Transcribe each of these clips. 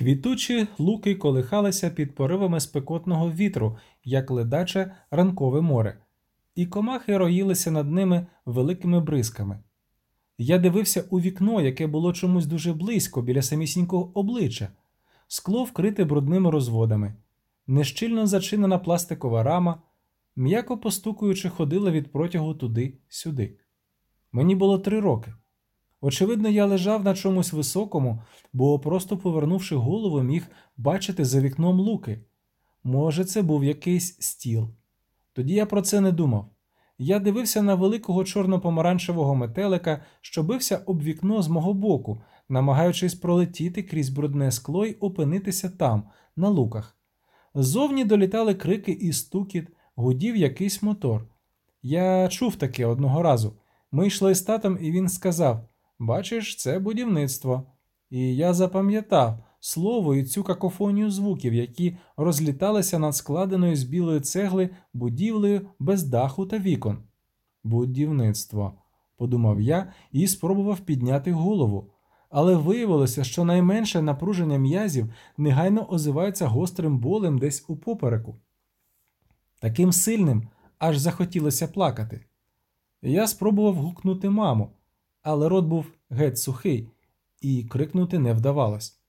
Квітучі луки колихалися під поривами спекотного вітру, як ледаче ранкове море, і комахи роїлися над ними великими бризками. Я дивився у вікно, яке було чомусь дуже близько біля самісінького обличчя, скло вкрите брудними розводами, нещільно зачинена пластикова рама, м'яко постукуючи, ходила від протягу туди-сюди. Мені було три роки. Очевидно, я лежав на чомусь високому, бо, просто повернувши голову, міг бачити за вікном луки. Може, це був якийсь стіл. Тоді я про це не думав. Я дивився на великого чорно-помаранчевого метелика, що бився об вікно з мого боку, намагаючись пролетіти крізь брудне скло й опинитися там, на луках. Ззовні долітали крики і стукіт, гудів якийсь мотор. Я чув таке одного разу. Ми йшли з татом, і він сказав: Бачиш, це будівництво. І я запам'ятав слово і цю какофонію звуків, які розліталися над складеною з білої цегли будівлею без даху та вікон. Будівництво, подумав я і спробував підняти голову. Але виявилося, що найменше напруження м'язів негайно озивається гострим болем десь у попереку. Таким сильним аж захотілося плакати. Я спробував гукнути маму, але рот був геть сухий, і крикнути не вдавалось.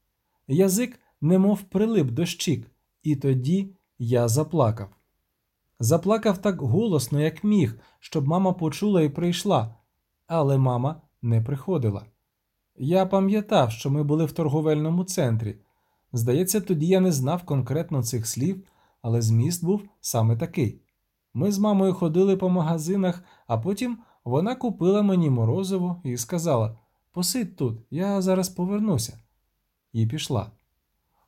Язик немов прилип до щік, і тоді я заплакав. Заплакав так голосно, як міг, щоб мама почула і прийшла, але мама не приходила. Я пам'ятав, що ми були в торговельному центрі. Здається, тоді я не знав конкретно цих слів, але зміст був саме такий. Ми з мамою ходили по магазинах, а потім вона купила мені морозиво і сказала: Посидь тут, я зараз повернуся. І пішла.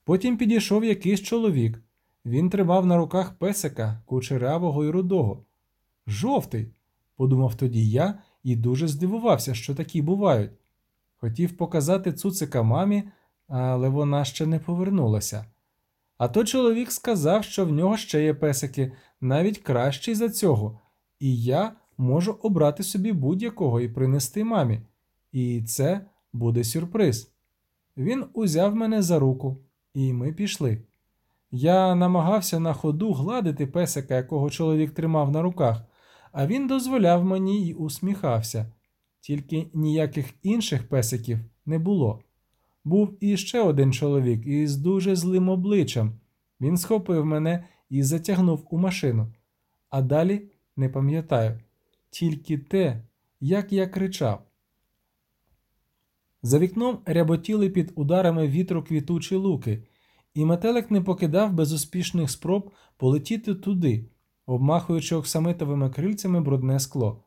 Потім підійшов якийсь чоловік. Він тримав на руках песика кучерявого і рудого. Жовтий, подумав тоді я і дуже здивувався, що такі бувають. Хотів показати цуцика мамі, але вона ще не повернулася. А то чоловік сказав, що в нього ще є песики, навіть кращий за цього, і я можу обрати собі будь-якого і принести мамі. І це буде сюрприз. Він узяв мене за руку, і ми пішли. Я намагався на ходу гладити песика, якого чоловік тримав на руках, а він дозволяв мені й усміхався, тільки ніяких інших песиків не було. Був іще один чоловік із дуже злим обличчям. Він схопив мене і затягнув у машину. А далі не пам'ятаю, тільки те, як я кричав. За вікном ряботіли під ударами вітру квітучі луки, і метелик не покидав безуспішних спроб полетіти туди, обмахуючи оксамитовими крильцями брудне скло.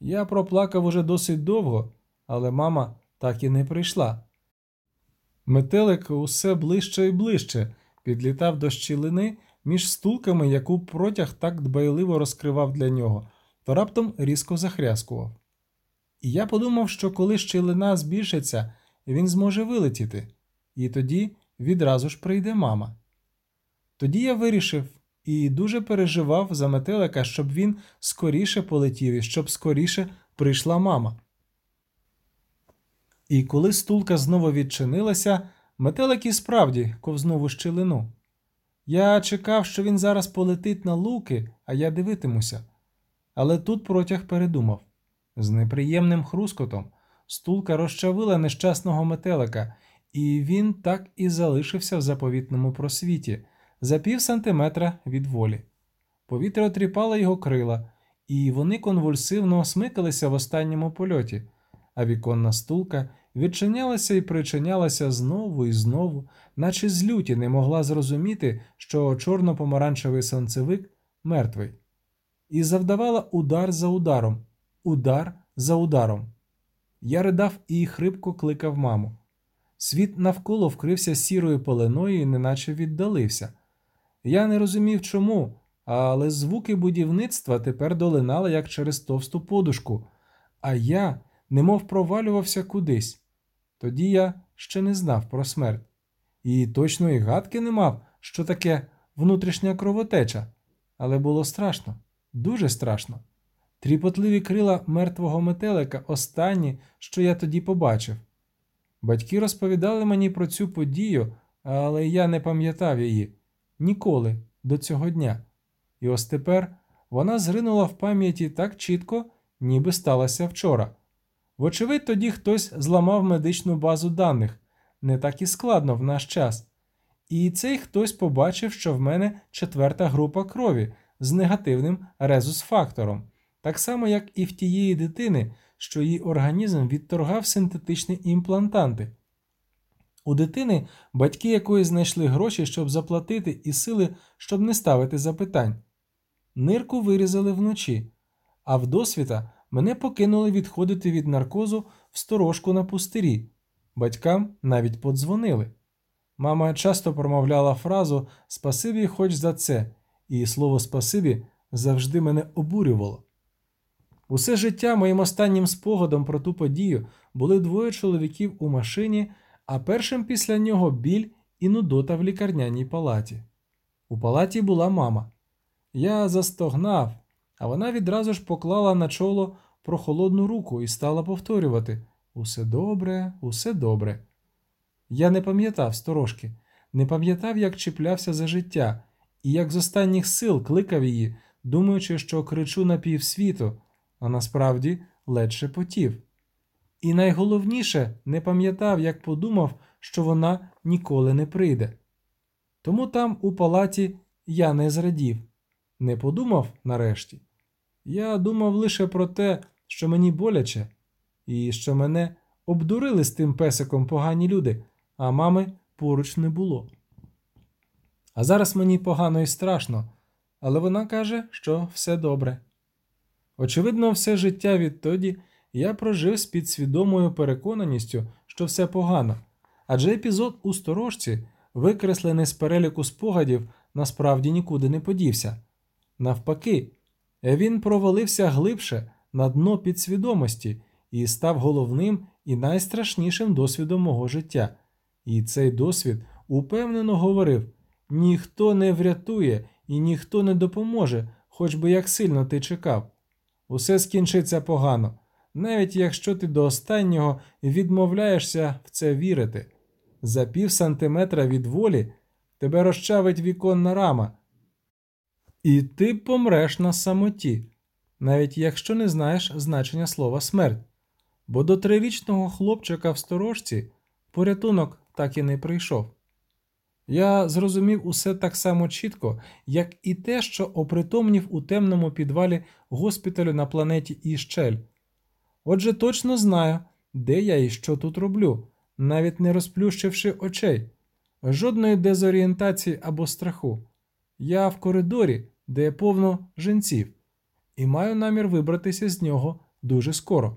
Я проплакав уже досить довго, але мама так і не прийшла. Метелик усе ближче і ближче підлітав до щілини між стулками, яку протяг так дбайливо розкривав для нього, то раптом різко захряскував. І я подумав, що коли щілина збільшиться, він зможе вилетіти, і тоді відразу ж прийде мама. Тоді я вирішив і дуже переживав за метелика, щоб він скоріше полетів і щоб скоріше прийшла мама. І коли стулка знову відчинилася, метелик і справді ковзнув у щілину. Я чекав, що він зараз полетить на луки, а я дивитимуся. Але тут протяг передумав. З неприємним хрускотом стулка розчавила нещасного метелика, і він так і залишився в заповітному просвіті за пів сантиметра від волі. Повітря отріпало його крила, і вони конвульсивно смикалися в останньому польоті, а віконна стулка відчинялася і причинялася знову і знову, наче з люті не могла зрозуміти, що чорно-помаранчевий сонцевик мертвий, і завдавала удар за ударом, удар за ударом. Я ридав і хрипко кликав маму. Світ навколо вкрився сірою пеленою і неначе віддалився. Я не розумів чому, але звуки будівництва тепер долинали як через товсту подушку, а я немов провалювався кудись. Тоді я ще не знав про смерть. І точної гадки не мав, що таке внутрішня кровотеча, але було страшно, дуже страшно. Тріпотливі крила мертвого метелика останні, що я тоді побачив. Батьки розповідали мені про цю подію, але я не пам'ятав її ніколи до цього дня. І ось тепер вона зринула в пам'яті так чітко, ніби сталося вчора. Вочевидь, тоді хтось зламав медичну базу даних не так і складно в наш час. І цей хтось побачив, що в мене четверта група крові з негативним резус-фактором, так само, як і в тієї дитини, що її організм відторгав синтетичні імплантанти. У дитини батьки якої знайшли гроші, щоб заплатити, і сили, щоб не ставити запитань. Нирку вирізали вночі, а вдосвіта мене покинули відходити від наркозу в сторожку на пустирі. Батькам навіть подзвонили. Мама часто промовляла фразу Спасибі хоч за це, і слово спасибі завжди мене обурювало. Усе життя моїм останнім спогадом про ту подію були двоє чоловіків у машині, а першим після нього біль і нудота в лікарняній палаті. У палаті була мама. Я застогнав, а вона відразу ж поклала на чоло прохолодну руку і стала повторювати Усе добре, усе добре. Я не пам'ятав сторожки, не пам'ятав, як чіплявся за життя, і як з останніх сил кликав її, думаючи, що кричу на півсвіту, а насправді ледь шепотів. І найголовніше не пам'ятав, як подумав, що вона ніколи не прийде. Тому там, у палаті, я не зрадів, не подумав нарешті. Я думав лише про те, що мені боляче, і що мене обдурили з тим песиком погані люди, а мами поруч не було. А зараз мені погано і страшно, але вона каже, що все добре. Очевидно, все життя відтоді я прожив з підсвідомою переконаністю, що все погано, адже епізод у сторожці, викреслений з переліку спогадів, насправді нікуди не подівся. Навпаки, він провалився глибше на дно підсвідомості і став головним і найстрашнішим досвідом мого життя. І цей досвід упевнено говорив: ніхто не врятує і ніхто не допоможе, хоч би як сильно ти чекав. Усе скінчиться погано, навіть якщо ти до останнього відмовляєшся в це вірити. За пів сантиметра від волі тебе розчавить віконна рама, і ти помреш на самоті, навіть якщо не знаєш значення слова смерть. Бо до трирічного хлопчика в сторожці порятунок так і не прийшов. Я зрозумів усе так само чітко, як і те, що опритомнів у темному підвалі госпіталю на планеті Іщель. Отже, точно знаю, де я і що тут роблю, навіть не розплющивши очей, жодної дезорієнтації або страху. Я в коридорі, де повно женців, і маю намір вибратися з нього дуже скоро.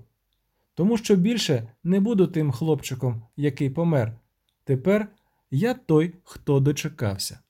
Тому що більше не буду тим хлопчиком, який помер. Тепер я той, хто дочекався.